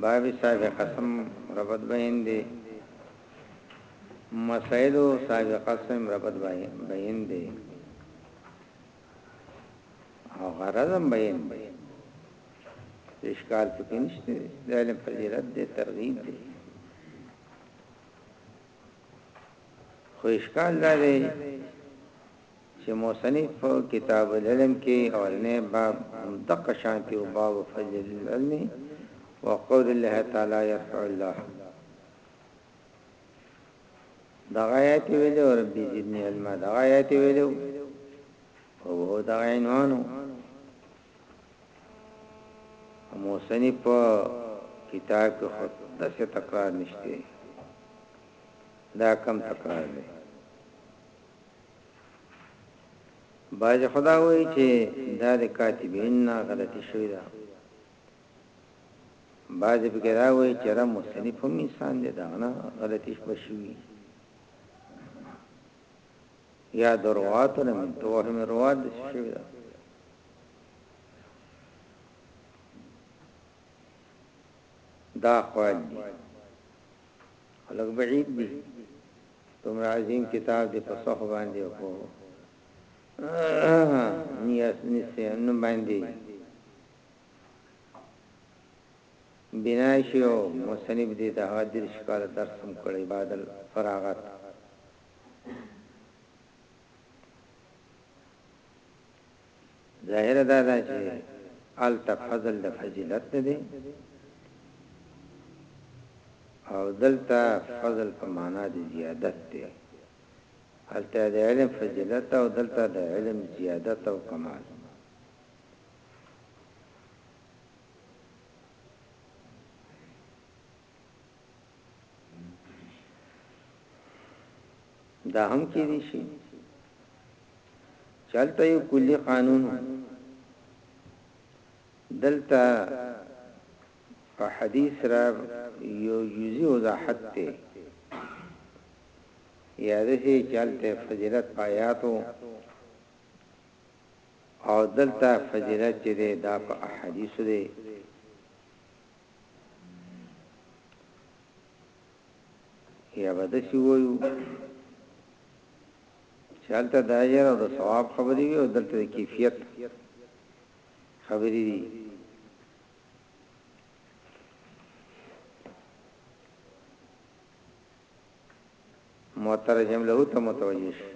بابی صاحب قسم ربت بهین دی مسایلو صاحب قسم ربت بهین دی او غرضم بهین دی اشکال پکې نشته د علم فضیلت دی ترغیب دی خو اشکال دا دی چې مصنف په کتاب العلم کې اولنی باب هم دقه شانتې و، باب فضل العلم وقول الله تعالی يرفع الله دغه آیت ویلو رب زدنی علم دغه آیت ویلو او دا عنوانو موسنی په کتاب کې خود داسې تکرار نشته دا کم تکرار دی باج خدا وای چې دا د کاتبین نه غلطی شوی دا باج بګرا وای چې را مصنف هم انسان دی دا نه غلطی شوی یا دروات نه من توهم روات شوی دا دا خوال دی خلق بعید دی دومره عظیم کتاب دی په صحو باندې او په نیاس نسه نو باندې بنا شو مصنف دې د حاضر شکال درس هم کړی بعد الفراغت ظاهره دا ده چې هلته فضل د فضیلت نه دی او دلته فضل په معنا د زیادت دی هلته د علم فضیلت او دلته د علم زیادت او کمال دا هم کې دي شي چلته یو کلی قانون دلته په حدیث را یو جزئی وضاحت ته یاده شي چلته فضیلت پایاتو او دلته فضیلت چې دا په احادیث دی یا به د سی وایو چالت د اجر او د ثواب خبرې وي او دلته د کیفیت خبرې دي مترجم له ته متوجه شي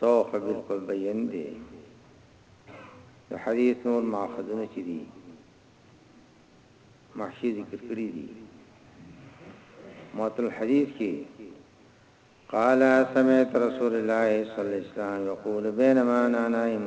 سوق بالکل بیان دی د حدیث نور ماخذونه چې دي محشي ذکر کړی دي متن الحديث کې قال سمعت رسول الله صلى الله عليه وسلم يقول بينما انا نائم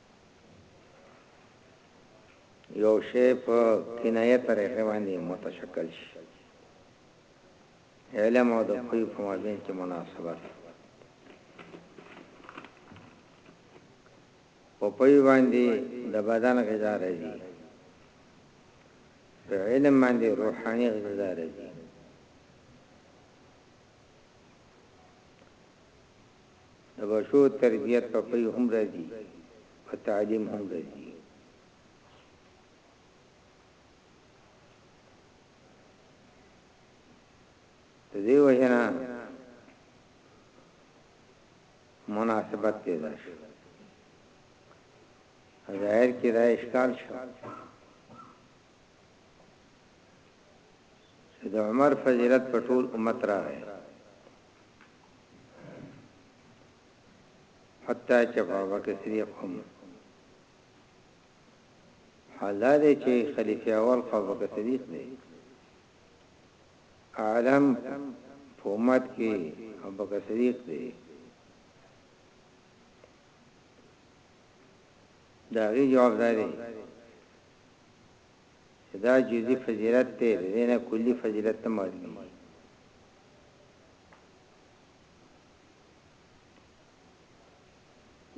یو شی په کنایه طریقه باندې متشکل شي علم او د پوی په مابین کې مناسبت په پوی باندې د بدن غذا راځي په علم باندې روحاني غذا راځي د بچو تربیت په پي هم راځي په تعلیم هم راځي دې وجنا مناسبت پیدا شو ظاهر کې دا اشکال شو چې د عمر فضیلت په ټول امت راغی حتی چې بابا کې صدیق هم حالا دی چې خلیفه اول خو بابا صدیق دی عالم فومت کې بابا صدیق دی دا غي جواب دی دا جزئی فضیلت ته دینه کلی فضیلت ته معلومه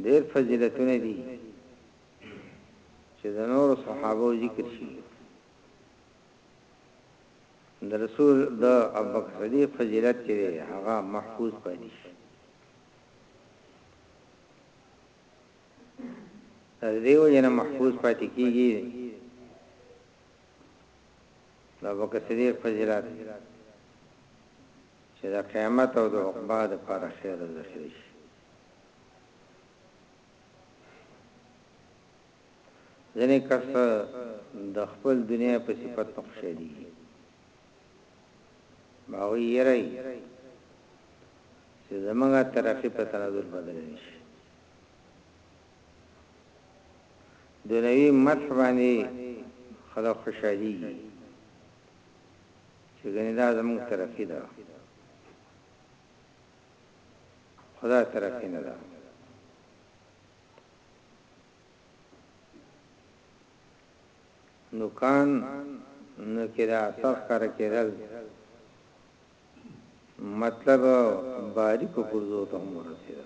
ډېر فضیلتونه دي چې د نور صحابه ذکر شي د رسول د ابوبکر صدیق فضیلت چې هغه محفوظ پاتې شي دیو جن محفوظ پاتې کیږي د ابوبکر صدیق فضیلت چې د قیامت او د عقبا د پاره خیر او ذخیره شي ځنې کس د خپل دنیا په صفت نه خوشالي باوی یری چې زمونږه ترقی په تناظر بدل نشي دنوی مدح باندی خلق خوشحالیږی چه ګنی دا زموږ ترقی ده خدا ترقی نه ده نوکان نو کدا اثر کار کېدل مطلب باریکو پرزو ته هم ورسېده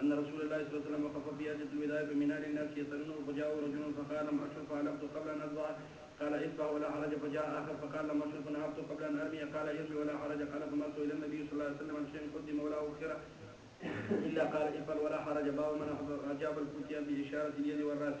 أن رسول الله صلى الله عليه وسلم وقف في أجد الوداع بمنار الناس يسألونه فجاءه رجل فقال ما أشرف علقت قبل أن أضع قال ادفع ولا حرج فجاء آخر فقال لما أشرف نهبت قبل أن أرمي قال ارمي ولا حرج قال فما سئل النبي صلى الله عليه وسلم عن شيء قدم ولا أخر إلا قال افعل ولا حرج باب من أجاب الفتية بإشارة اليد والرأس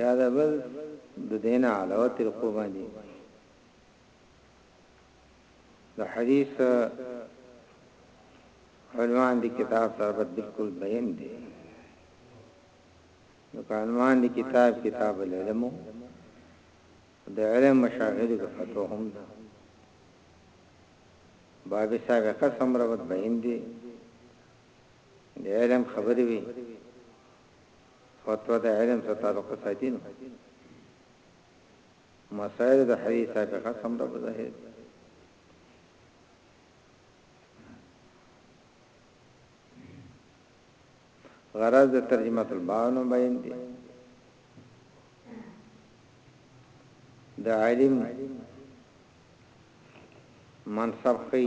یا د بل د دین علاوه طریقو باندې د حدیث عنوان دی کتاب سره بالکل بیان دی نو عنوان دی کتاب کتاب العلم د علم مشاغل د فتو هم ده باب سابقه سمره بیان دی د علم خبرې وي فتوا د علم سره تعلق ساتي نو مسائل د حدیث حقیقت هم د ظاهر غرض د ترجمه البانو بیان دي د عالم منصب خي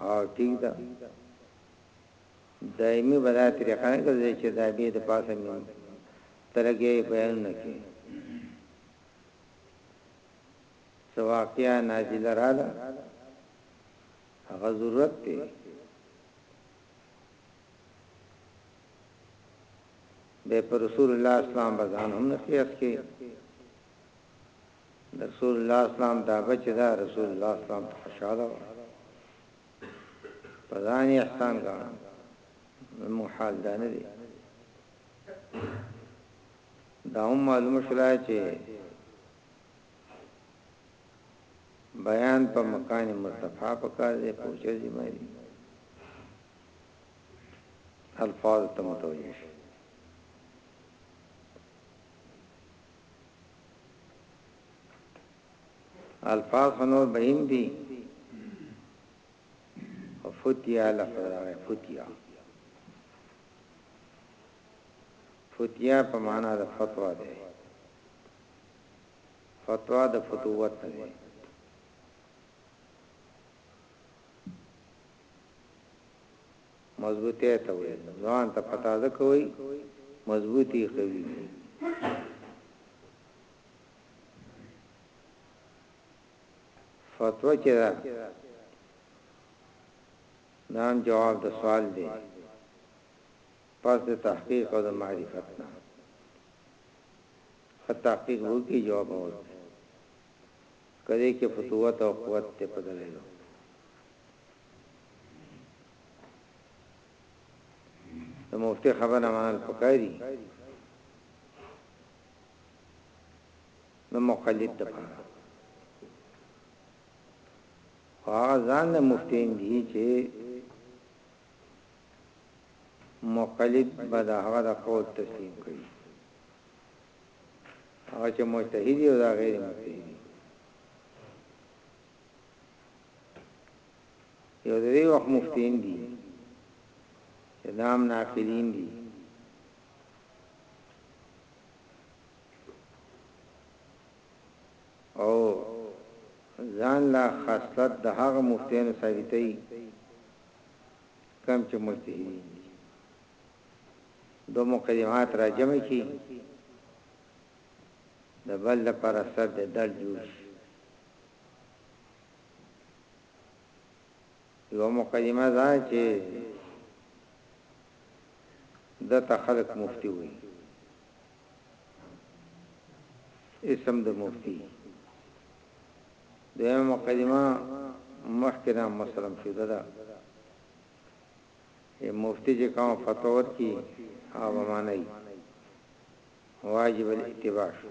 او ټیک ده دایمي بلا طریقه نه کوي چې دا به د پاسه مې ترګي بیان نه کوي سواقیا نازل رااله هغه ضرورت دی به پر رسول الله اسلام بزان هم نه قیاس کې د رسول الله اسلام دابه چې ده رسول الله اسلام ته خوشحاله وه په ځان یې احسان ګاڼه زموږ حال دا نه دی دا هم معلومه شولا چې بیان په مکان مرتفع پکار دی پوچه ذمہ دی الفاظ ته متوجه شي الفاظ خو نور بهیم دي فتیا لفظ راغی فتیا فتیا په معنا د فتوا ده فتوا د فتوت نه ده مضبوطی ته وایی ځوان ته پتا ځکه وایی مضبوطی قوی وی. فتوا چه ده دا هم جواب د سوال دی پس د تحقیق او د معرفت نه تحقیق وکي جواب ورکړي کله کې فتوت او قوت ته پدلایلو د مفتي خبره منل پکاري د مقلد د پاره هغه ځان د مفتي دی چې مقلد به د هغه د قول تسلیم کوي هغه چې مجتهد او دا غیر مجتهد یو د دې وخت مفتین دي چې دام ناقلین دي او ځان لا خاصلت د هغه مفتین ثابتې کم چې مجتهدین دي دو مقدمات را جمع کی د بل لپاره سر د دل جوړ شي یوه مقدمه دا چې د ته خلق مفتی وي اسم د مفتی د مقدمه مخکنا مسلم شو دا ای مفتی چې کوم فتوا ورکي هغه معنی واجب الاتباع شو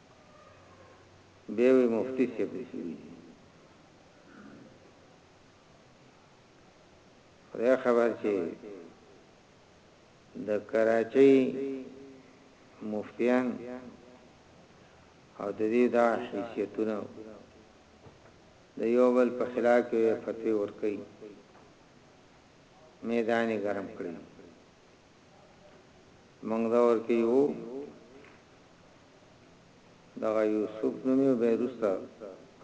بیا وی مفتی صاحب دی سوی دی خدای خبر چې د کراچۍ مفتیان او د دې دا حیثیتونه د یو بل په خلاف کې فتوی ورکړي میدان ګرم کړی موږ دور کې یو دغه یوسف نومي او بیرسته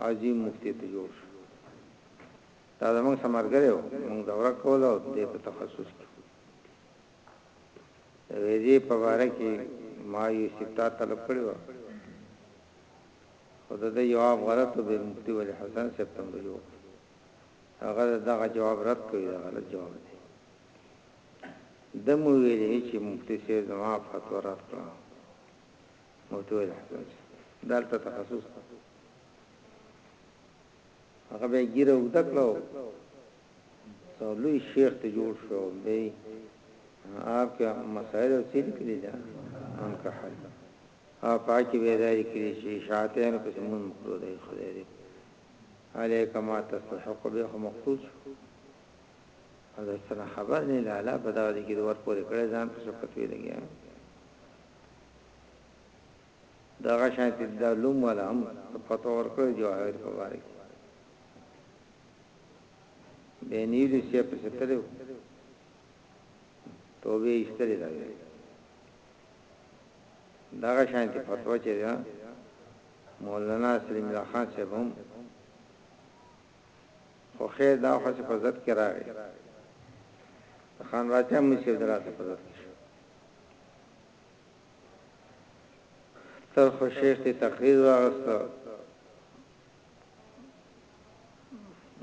عظیم مفتی ته جوړ شو دا زموږ سمرګره و موږ دوره کوله او دې په تخصص کې ویزه په باره کې ما یوسف ته طلب کړی و خو د جواب غلط و به مفتی ولی حسن سپتمبر جوړ هغه دغه جواب رد کړی دا غلط جواب دی ده مو ویلي چي مفتي صیب زما فتوا رد کړه مفتي ویل حتمن چي دلته تخصص ده هغه به ګیره وګد کړو ته لوی شیخ ته جوړ شو به آپ کې مسائل او سید کړی دا ان کا حل او پاکي به داری کړی شي شاتین په سمون مکرو دی خدای دې علیکما تستحق به مخصوص او د سره خبر نه لالا په دغه دي کې د ور پورې کړې ځان په څه پتوي لګیا دغه شان چې د لوم ولا هم پتو ور کړې جواهر په واره کې به نیلی سی په ستره توبه ایستلې ده دغه شان چې پتو چې مولانا سلیم الله خان صاحب هم خو خیر دا خو چې په زد کې راغی د خان باچا مشر دراسه په زد کې شو تر خو شیخ تی تقریر واغسته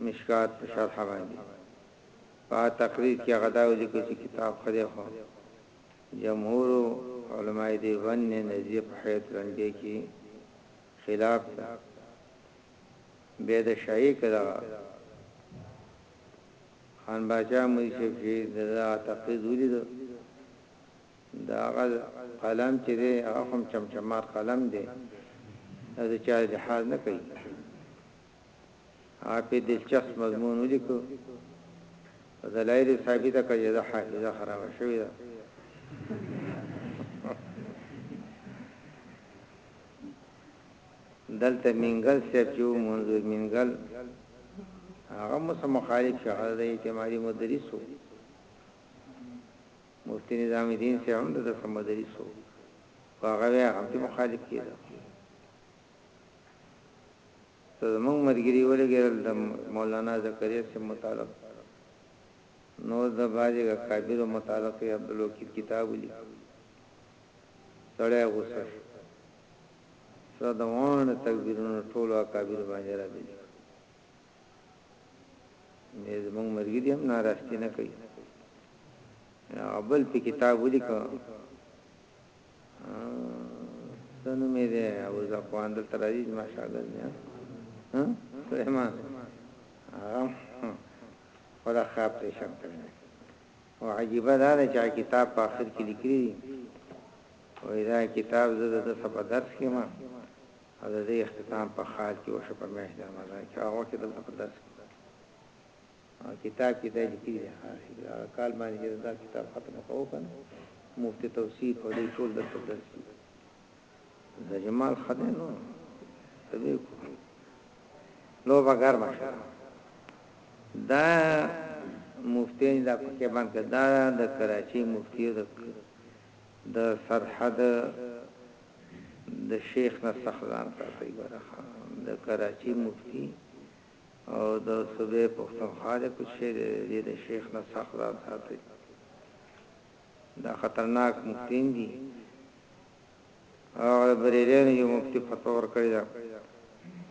مشکات په شرح باندې په تقریر کې غدا ولي کوي کتاب خدای خو جمهور علماء دی ون نه نزیه په حیات رنګي کې خلاف ده بیا د شاهي که دغه خان باچا مری صاحب چې دغه تقریر ولید دا هغه قلم چې دی هغه هم چمچمار قلم دی دا د چا لحاظ نه کوي هغه په دلچسپ مضمون ولیکو دلایل ثابته کړي دا حافظه خراب شوې ده دلته مینګل صاحب چې وو منظور مینګل هغه هم سم مخالف شو هغه د اعتمادي مدرس وو مفتی نظام الدین صاحب هم د سم مدرس وو هغه بیا هم چې مخالف کېده ته زموږ مرګري ولګېرل د مولانا زکریا سي متعلق نو د باجی کابیر متعلق عبد الوکیل کتاب لیک سړی غوسه سره د واڼه تکبیرونه ټولو اکابرو باندې را بلي کړل. مې زموږ ملګري هم ناراستی نه کوي. هغه بل په کتاب ولیکه سنو مې ده او ځخوان دلته راځي ما شاګرد نه ها سليمان هغه خدا خاطر شم کړی او عجیبه دا ده چې هغه کتاب په اخر کې لیکلي دي وایي دا کتاب زه د څه په درس کې ما او د دې اختتام په خال کې وشه په میاشت د رمضان کې هغه کې دلته په درس او کتاب کې دا لیکلي دي هغه کال باندې دا کتاب ختم کوو کنه مفتی توصیف او دې ټول دلته درس کې دا جمال خدای نو دې لو بغیر مشه دا مفتی دا پکې باندې دا د کراچي مفتی د د سرحد د شیخ نه سخلان ته صحیح ورخه د کراچي مفتی او د صوبې پښتونخوا د کوچې د شیخ نه سخلان ساتي دا خطرناک مفتین دی هغه د بریلیانو یو مفتی فتوا ورکړی ده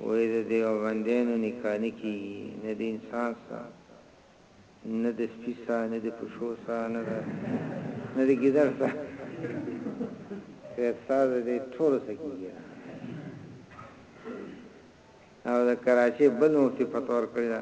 وای د دیوبندیانو نکاح نه کیږي نه د انسان سره نه د سپی سره نه د پښو سره نه ده نه د ګیدړ سره سید ساز دې ټول سکیږي او د کراچي بل مفتی فتوا ورکړی ده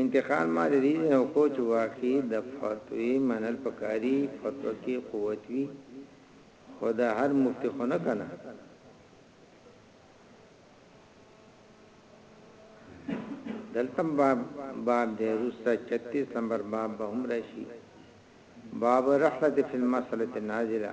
انتقال ما د دې ځنه وکړو چې واقعي د فتوی منل پکار دي فتوا کې قوت وي خو د هر مفتي خو نه کنه دلتم باب باب دې روسا 36 نمبر باب به هم راشي باب رحلت فی المسلط نازله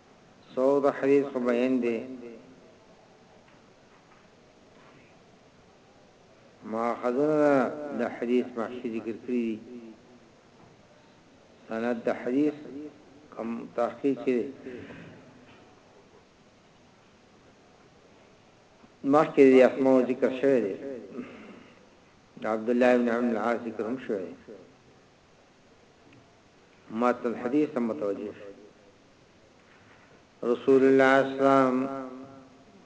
سعود حریض خو به هند دی ماخذونه د حدیث مخکې ذکر کړی دي سند د حدیث کم تحقیق کړي مخکې د اسماء ذکر شوی دی عبد الله ابن عمرو العاص ذکر هم شوی دی متن الحديث ته متوجه شي رسول الله اسلام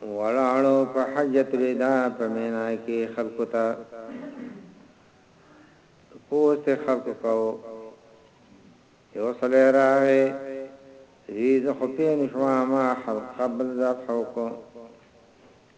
ولاړو په حجۃ الوداع په مینا کې خلکو ته پوس ته خلکو کو یو سره راغی وی زه خو پین شو ما قبل ذات حکم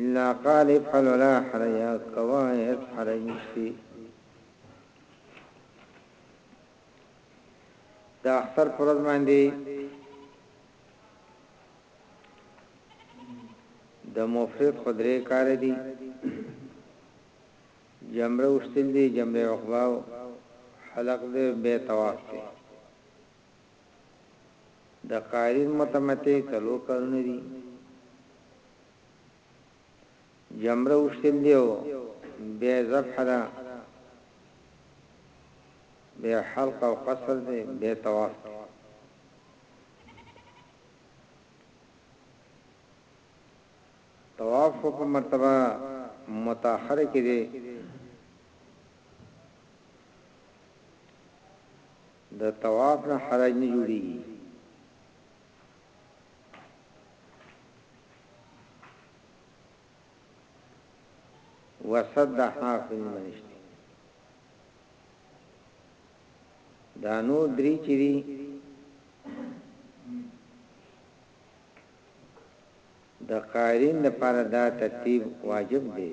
الا قال افعل ولا حرج کوا هیڅ حرج نشته دا اختر پر ورځ باندې د مفرد خدري کار دي جمره وشتل دي جمره عقبا حلق دې به طواف دي د قاعدې متمتع څلور کلونه دي. جمره وشتل دی او بیا ذبح ده بیا حلق او قصر دی بیا طواف دی طواف په مرتبه متأخر کې دی د طواف نه حرج نه جوړیږي. وسط د حاف په نیمه نشته. دا نور درې چې دي د قارین لپاره دا ترتیب واجب دی.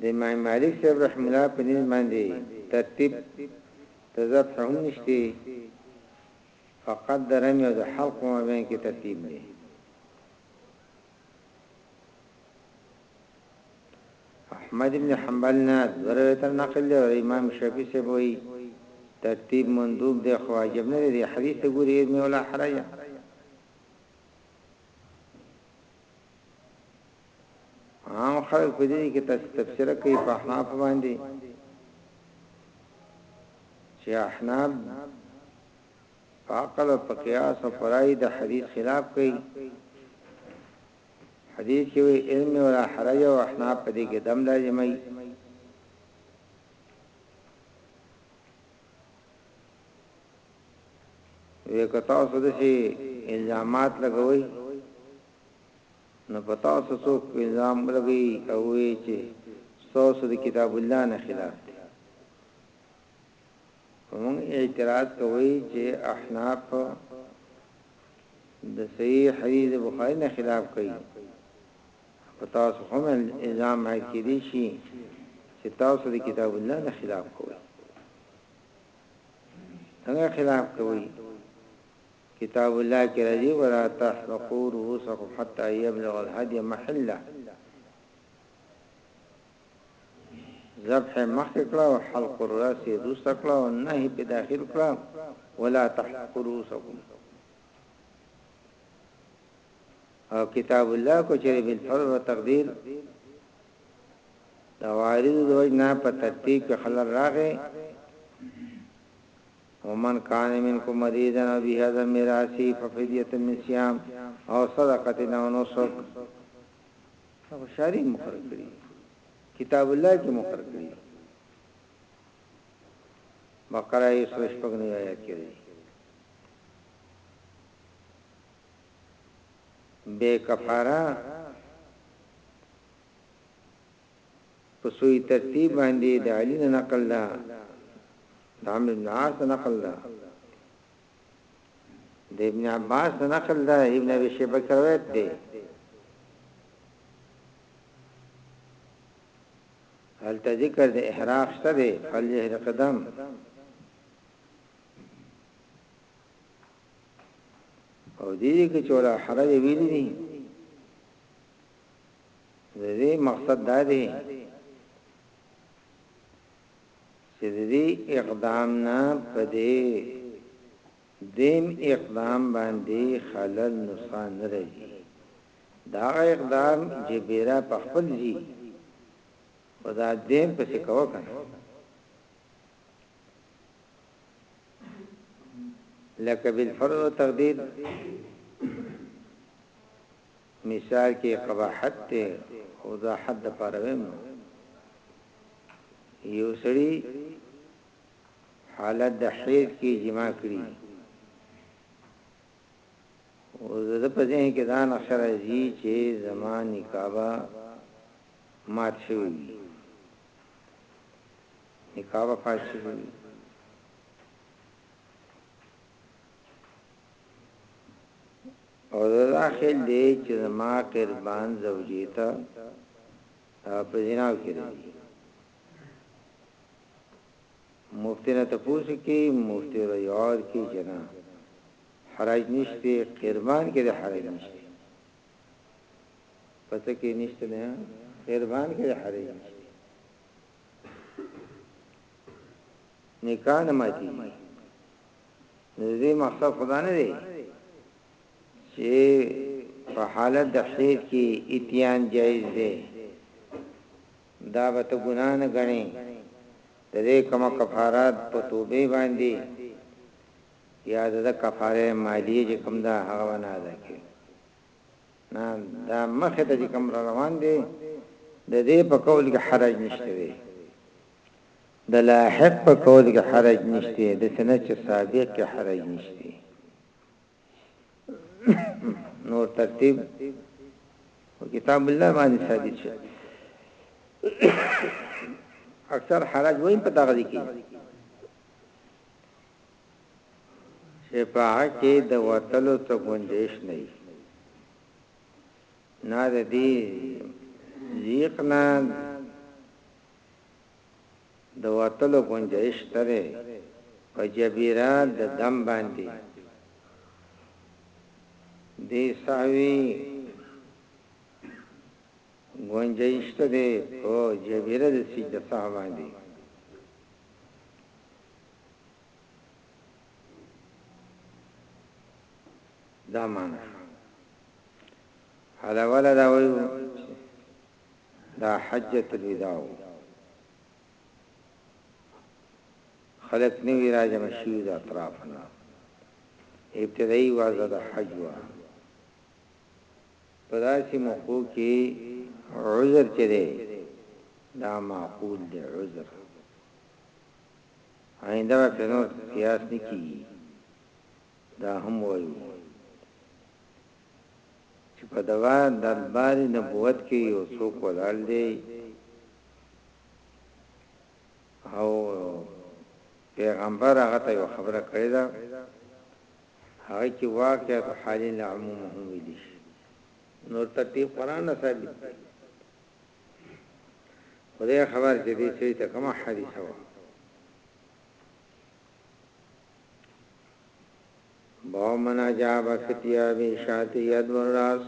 د امام مالک صاحب رحم الله په نس باندې ترتیب د ذبح هم نشته فقط د رمي او د حلق مابین کې ترتیب دی احمد ابن حنبل نه ورته نقل دی او امام شافعي سے وایي ترتیب مندوب دی خو واجب نه دی حدیث ګوري مې ولا حرج عام خلک په دې کې تاسو تفسیر کوي په حناف باندې چې احناف فاقل او قیاس او فرای د حدیث خلاف کوي حدیث کې وی علم ولا حرج او احناف په دې کې دم لازمي وی کتا سو د شي الزامات لګوي نو پتا سو څوک الزام لګي او وی چې تاسو د کتاب الله نه خلاف دي موږ اعتراض کوي چې احناف د صحیح حدیث بخاری نه خلاف کوي په تاسو هم الزام نه کېدی شي چې تاسو د کتاب الله نه خلاف کوئ څنګه خلاف کوئ کتاب الله کې راځي ولا تحلقوا رؤوسكم حتى يبلغ الهدي محله ذبح مخ کړه او حلق الراس روس کړه او نه په داخل کړه ولا تحلقوا رؤوسكم او کتاب الله کو چرې بل فرض او تقدیر دا وارد د وجنا په ترتیب کې خلل راغې ومن کان منکم مریضا او به هذا میراثی ففدیه من صيام او صدقه او نسک او شاری مخر کړی کتاب الله کې مخر کړی بقره یې سوچ پګنی آیات کې بې کفاره په سوی ترتیب باندې د علی نه نقل ده د عمرو بن عاص نه نقل ده د ابن عباس نه نقل ده ابن ابي شيبه روایت ده هل ته ذکر د احراق شته ده فل يهر قدم او دې دې کې چولا حرج ویل دي دې مقصد دا دی چې دې اقدام نه پدې دیم اقدام باندې خلل نقصان نه راځي دا اقدام چې بیره په خپل ځي خدا دې په څه کوه کنه لکه بالفرض و تقدیر مثال کې قباحت ته او دا حد پارویم یو سړی حالت د حیض کې جما کړی او زده په ذهن کې دا نقشه راځي چې زمان نکابه مات شوی نکاح به فاسد وي او دا خیال دی چې زما قربان زوجی ته په جناو کې دی مفتی نه تپوس کې مفتی را یاد کې جنا حرج نشته قربان کې د حرج نشته پته کې نشته نه قربان کې حرج نشته نکاح نه ماتي دې مقصد خدا نه دی چې په حالت د حیض کې اتیان جایز دی دا به ته ګناه نه غني د دې کوم کفارات په توبه باندې یا د کفاره مالیه چې کوم دا هغه نه ادا کړي نه دا مخه ته چې کوم روان دي د دې په قول کې حرج نشته دی د لاحق په قول کې حرج نشته د سنت چې سابق کې حرج نشته نور ترتیب او کتاب الله باندې ثابت شي اکثر حرج وایي په دغه دي کې چې په هغه کې د وتلو څه ګنجایش نه وي نه د دې ضیق نه د وتلو ګنجایش شته دی په جبیره د دم باندې دې ساوي ګنجایش شته دی په جبیره د سجده ساه باندې دا معنا حالا ولا دا ویو دا حجت الوداع خلق نیوی راجه مشیو دا اطرافنا ابتدائی وازه دا حج وا پداسی مخو کی عذر چه ده دا معقول ده عذر آینده به پرې نور قیاس نه کېږي، دا هم وایو چې په دغه دربار نبوت کې یو څوک ولاړ دی او پیغمبر هغه ته یو خبره کړې ده هغه کې واقعیت حالین عموم هم ویل شي نور ترتیب قران نه ثابت دی خدای خبر چې دې سړي ته کومه حادثه وه. باب من عجاب فی ثیاب شاطی ید والراس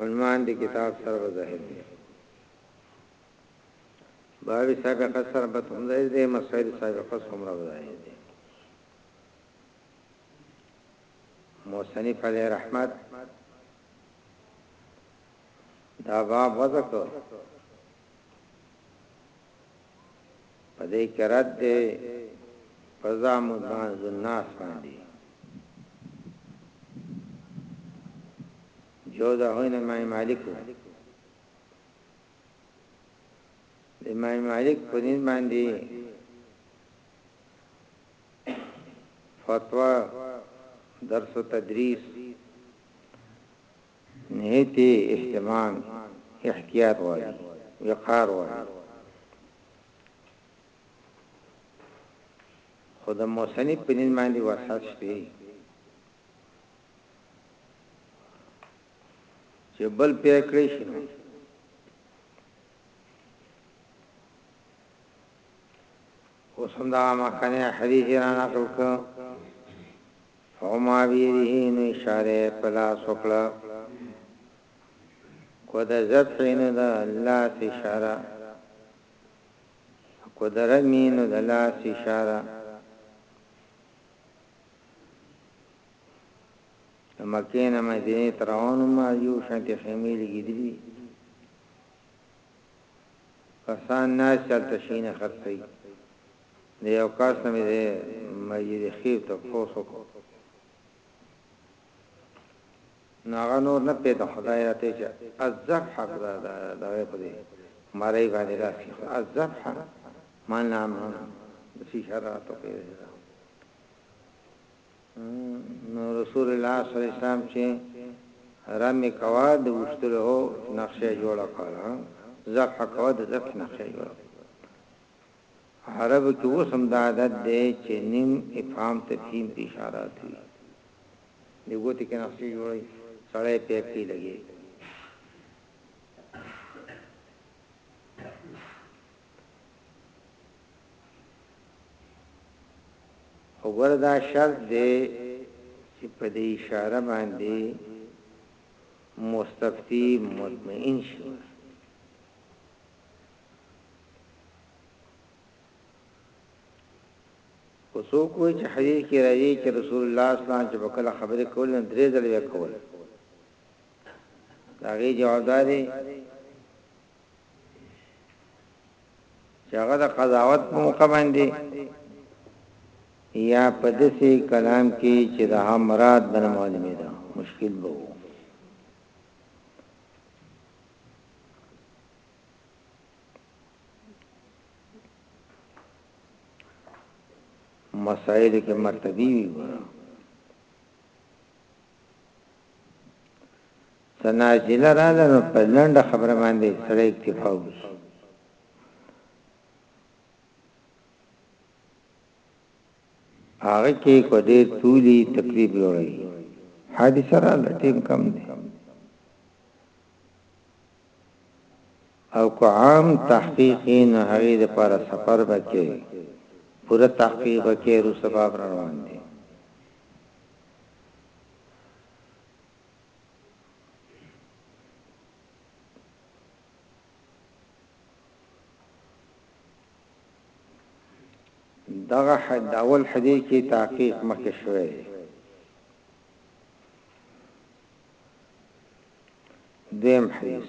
عنوان دی کتاب سر و ظاهر دی باب سابقه سر بت هم دی مسائل سابقه سمره ظاهر دی مصنف علیه رحمت دا باب وضع کو پدې کې رد دی فضا مدان الناس باندې جو دا هونه مای مالک د مای مالک په دې باندې فتوا درس و تدریس نهایت اهتمام احتیاط غواړي وقار غواړي خو د موسنی په نن باندې وسات شته چې بل پې کړی شي نو اوس هم دغه مخکنی حدیث را نقل کړ، فهما بیده نو اشاره یې په لاس وکړه، که د ذبح نو د لاس اشاره، که د رمی نو د لاس اشاره، د مکې نه مدینې ته روان وم، یو شانتې خیمې لګېدلې دي. کسان ناست هلته شينه خرڅوي د يو کس نه مې د مسجد خير تپوس وکړو نو هغه نور نه پيدا خدای راته چې الذبح دا دغه په دې مړی باندې لاس کې الذبح معنی معنی د شي شراتو کې نو رسول الله صلی الله علیه وسلم چې رمي کوا د وشتلو نقشه جوړه کړه زخ کوا د زخ نقشه جوړه عرب کې وسم د عادت دی چې نیم افهام تفهیم په اشاره کوي دغه ته کې نقشه جوړي سړی په کې لګي خو ګوره دا شرط دی چې په دې اشاره باندې مستفتي مطمئن شي خو څوک وایي چې حدیث کې راځي چې رسول الله صلی الله علیه وسلم چې په کله خبرې کول نه درې ځلې وکول دا غي جواب دی چې هغه د قضاوت په موقع باندې یا په دسي کلام کې چې د مراد بن معلومه ده مشکل به وو مسائل کې مرتبه وي ګورم څه نازله راغله نو په لنډه خبره باندې سړی اکتفا وکړي. په هغه کې کو ډېر طولي تقریب جوړوي. حادثه راغله ټیم کم دی. او که عام تحقیق نه هغه د پاره سفر بکې پوره تحقیق بکې رو سبب روان دي دغه حد اول حدیث کی تحقیق مخکې شوی دی دویم حدیث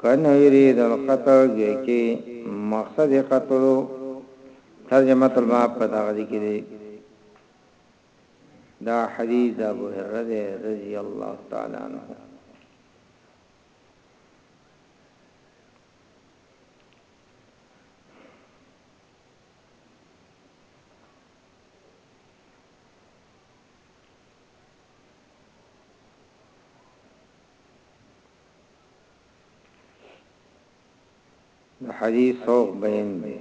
که نه يريد القتل دوي کي مقصد قتل وو ترجمة الباب په دغه دي کي دي دا حديث دا ابو هرره دي رضي الله تعالى عنه د حدیث سوق بین دی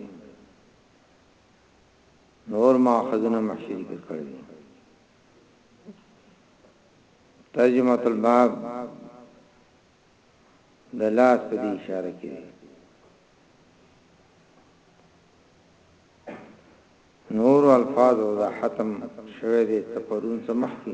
نور ماخذونه محشی ذکر کړی دی ترجمه الباب د لاس په دې اشاره کې نور الفاظ او د ختم شوه دې تپرون سمحتي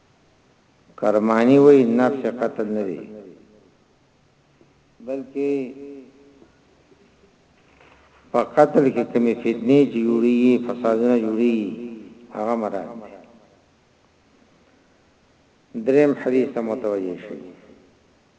کرمانی وای نفس قتل نه دی بلکې په قتل کې کمی فتنه جوړي فسادونه جوړي هغه مراد دریم حدیث متوجه شي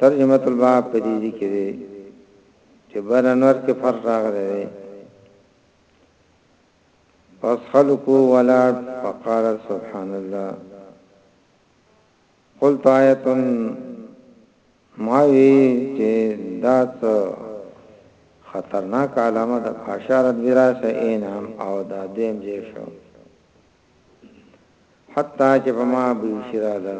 ترجمة الباب په دې ځای کې دی چې بر انور کې فرق راغلی دی پس خلقو ولاړ فقال سبحان الله قلت آیتن ماوی چې دا څه خطرناک علامه د فاشارت وراثه اینم او دا دیم جې شو حتی چې په ما بشراله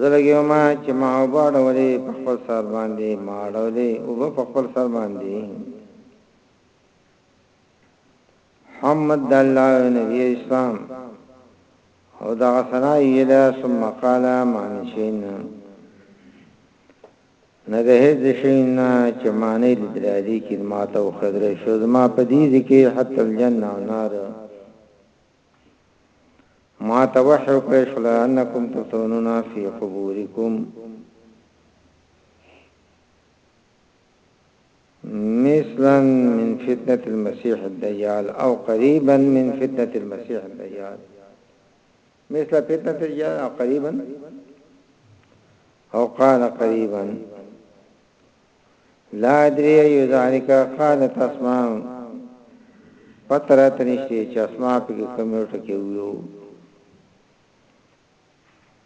زه لګیو ما چې ما وباړولې په خپل سر باندې ما اړولې او په خپل سر باندې محمد د الله نبی اسلام او دا غسنا یلا ثم قال مان شین نه ده هیڅ شین چې معنی لدرالي کې ماته او خضر شو زما په دې ذکر حتی الجنه او نار ما توحو قيشل أنكم تطوننا في قبوركم مثلا من فتنة المسيح الدجال أو قريبا من فتنة المسيح الدجال مثل فتنة الدیال أو قريبا أو قال قريبا لا أدري أي ذلك قالت أسماء فترة تنشتی چې اسماء په کومه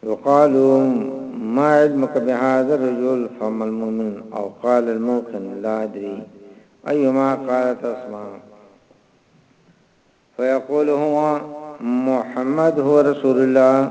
وقالوا ما علمك بهذا الرجل فما المؤمن او قال الموقن لا ادري ايما قال تسمع فيقول هو محمد هو رسول الله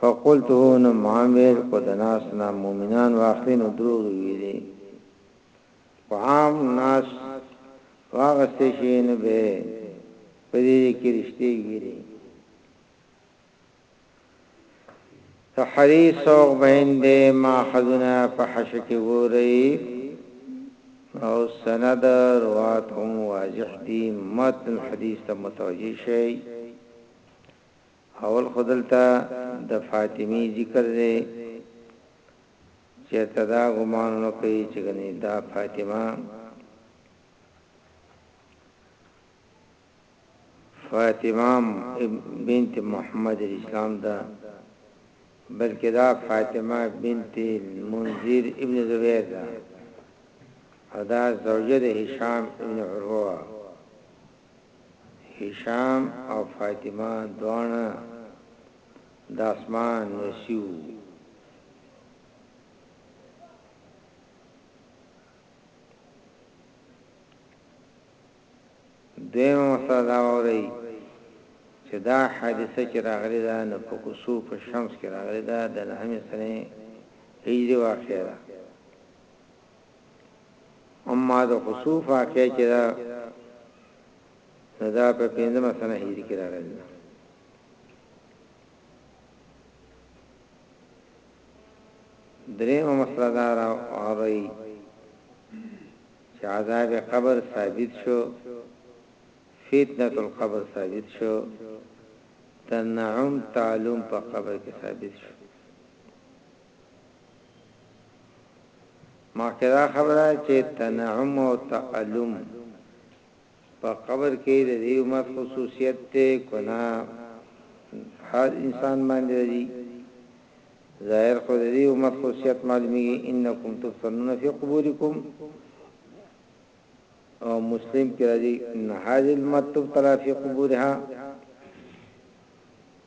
فقلته نو مام ویل کو د ناس نه مومنان واخلی نو دروغ ویلی کو عام ناس واغستی شی نو به په دی کی رشتی ویلی ته حری سوق بهن دی ما خذونه په حشکی وری او سند روات هم واضح دی متن حدیث ته متوجی شی اول خو دلته د فاطمي ذکر دی چه ته دا ګمان ونه کړي چه ګني دا فاطمه فاطمه بنت محمد اسلام دا بلکې دا فاطمه بنت منذر ابن زبیر دا ادا زوجه د هشام ابن عروه هشام او فاطمه دواړه داسمان نسي وو. دویمه مسله دا واورئ چې دا حادثه چې راغلې ده نو په کوسو په شمس کې راغلې ده د نهمې سنې هجري واقعه ده. اما د خصوف واقعي چې دا دا په پنځمه سنه هجری کې راغلی درې مسله دا راوړی چې عذاب قبر ثابت شو فتنه القبر ثابت شو تنعم تعلم په قبر کې ثابت شو مخکې دا خبره چې تنعم او تعلم په قبر کې د دې امت خصوصیت دی کنا هر انسان باندې راځي ظاهر خو د دې امت خصوصیت معلومیږي انکم تفتنون فی قبورکم او مسلم کې راځي ان هذه المت تبتلى في قبورها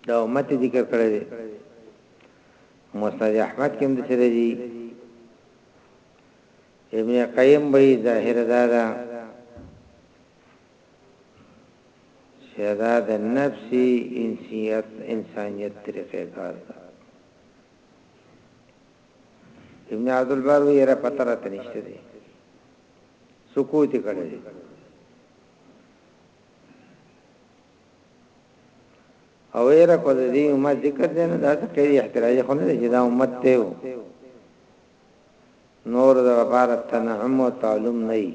دا امت ذکر کړی دی مسند احمد کې هم د سره دی ابن قیم به ظاهر دادا شهدا د نفسي انسیت انسانیت طریقې کار ده ابن عبد البر وی را پتر ته نشته دي سکوت کړي او ایره کو د دې امت ذکر دی نو دا څه کوي احتراج خو نه دی چې دا امت ته نور د لپاره تنعم او تعلم نه وي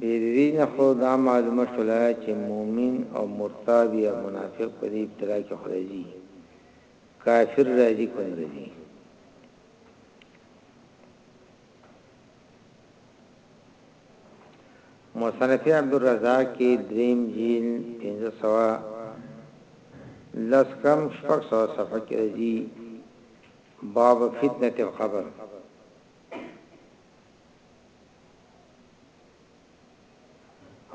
بیرین خو دا معلومه شولا چې مؤمن او مرتاب یا منافق په دې ابتلا کې خورځي کافر راځي کوم راځي. مصنف عبدالرزاق کې دریم جیل 1500 لس کم شپږ سو صفحه کې راځي باب فتنه القبر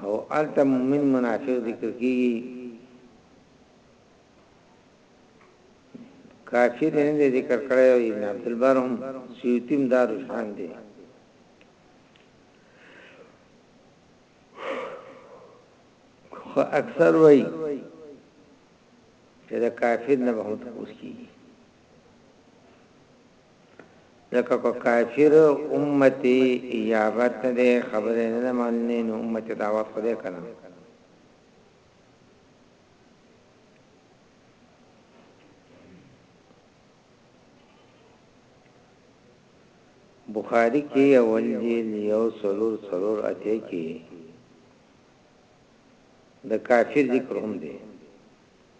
او الته مومن منافق ذکر کیږي کافی دی نه دی ذکر کړی او ابن عبدالبر هم سیوتی هم دا رجحان دی خو اکثر وای چې دا کافر نه به هم تپوس کیږي ځکه کو کافر امتی اجابت نه دی خبره نه ماننه نو امتی دعوت خدای کنه بخاری کی اول جیل یو سلور سلور اته کی د کافر ذکر هم دی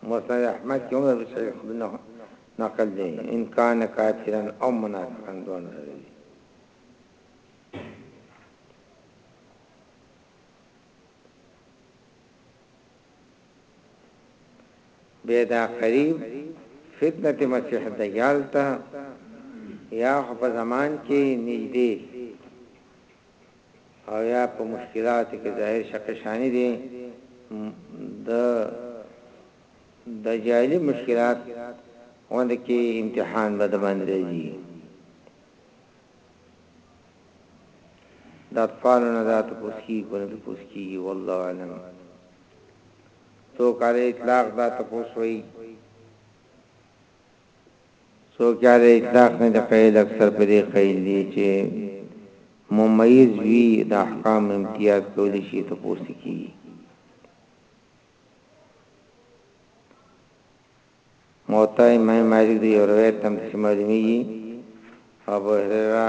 مسند احمد کی هم ابو سعید خدری نقل دی ان کان کافرا او منافقا دون دی بیا دا قریب فتنه مسیح دجال ته یا خو په زمان کې نږدې او یا په مشکلات کې ظاهر شقشانی دي د دجالی مشکلات وند کې امتحان به د باندې راځي د اطفالو نه دا تپوس کیږي که نه تپوس کیږي والله اعلم څو کاله اطلاق دا تپوس وایي څو کاله اطلاق نه د قیل اکثر په دې قیل دي چې ممیز وی د احکام امتیاز کولی شي تپوس کیږي موطا امام مالک د یو روایت هم داسې معلومیږي په ابو هریره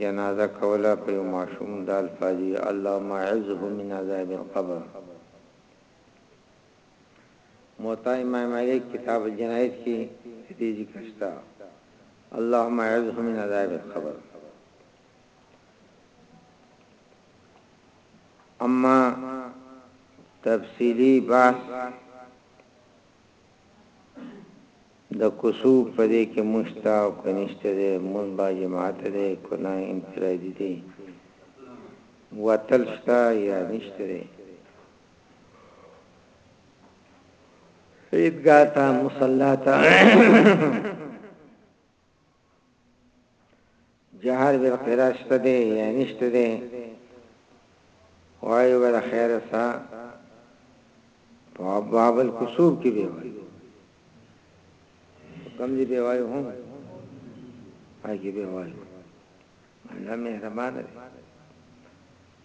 جنازه کوله په یو ماشوم دا الفاظ وي اللهم اعذه من عذاب القبر موطا امام مالک کتاب الجنایز کې دې ذکر شته اللهم اعذه من عذاب القبر اما تفصیلی بحث د کوسو په دې کې مونږ شته او که نشته دی مونږ با جماعته دی که نه انفرادي دی وتل شته یا نشته دی عیدګاه ته مصلا ته جهر بالقراء شته دی یا نشته دی وایو بل خیر سا په باب الکسوب کې به وایي کم دی به وایو هم هغه به وایو الله مهربان دی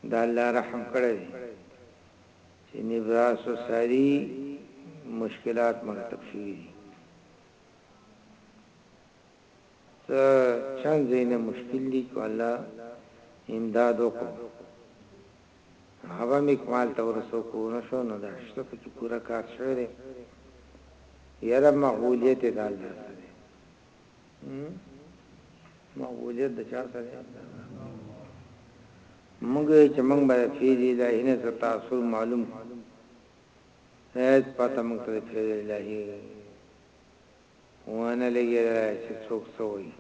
دا الله رحم کړی دی چې نبراس ساری مشکلات مرتب شوی دي څه چند زینه مشکل دی کو الله امداد وکړو هغه مکمال ته ورسو کو نشو نو دا شته په کې پورا کار شوی دی یاره مقبولیت د الله سره مقبولیت د چا سره موږ چې موږ به فیض الهی نه تاثر معلوم هيڅ پته موږ ته د فعل الهي ونه لګېدله چې څوک څه وايي،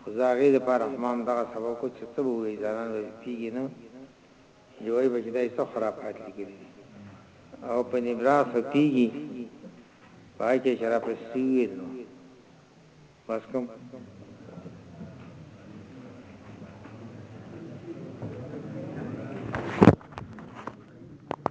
خو زه هغې لپاره هم همدغه سبب وکړ چې څه به ووايي، ځانان به يې پېږي نه چې وايي به چې دا يې څه خرافات ليکلي دي او په نيبراس به پېږي، په هغه کې چې راپسې څه وويل نو بس کوم.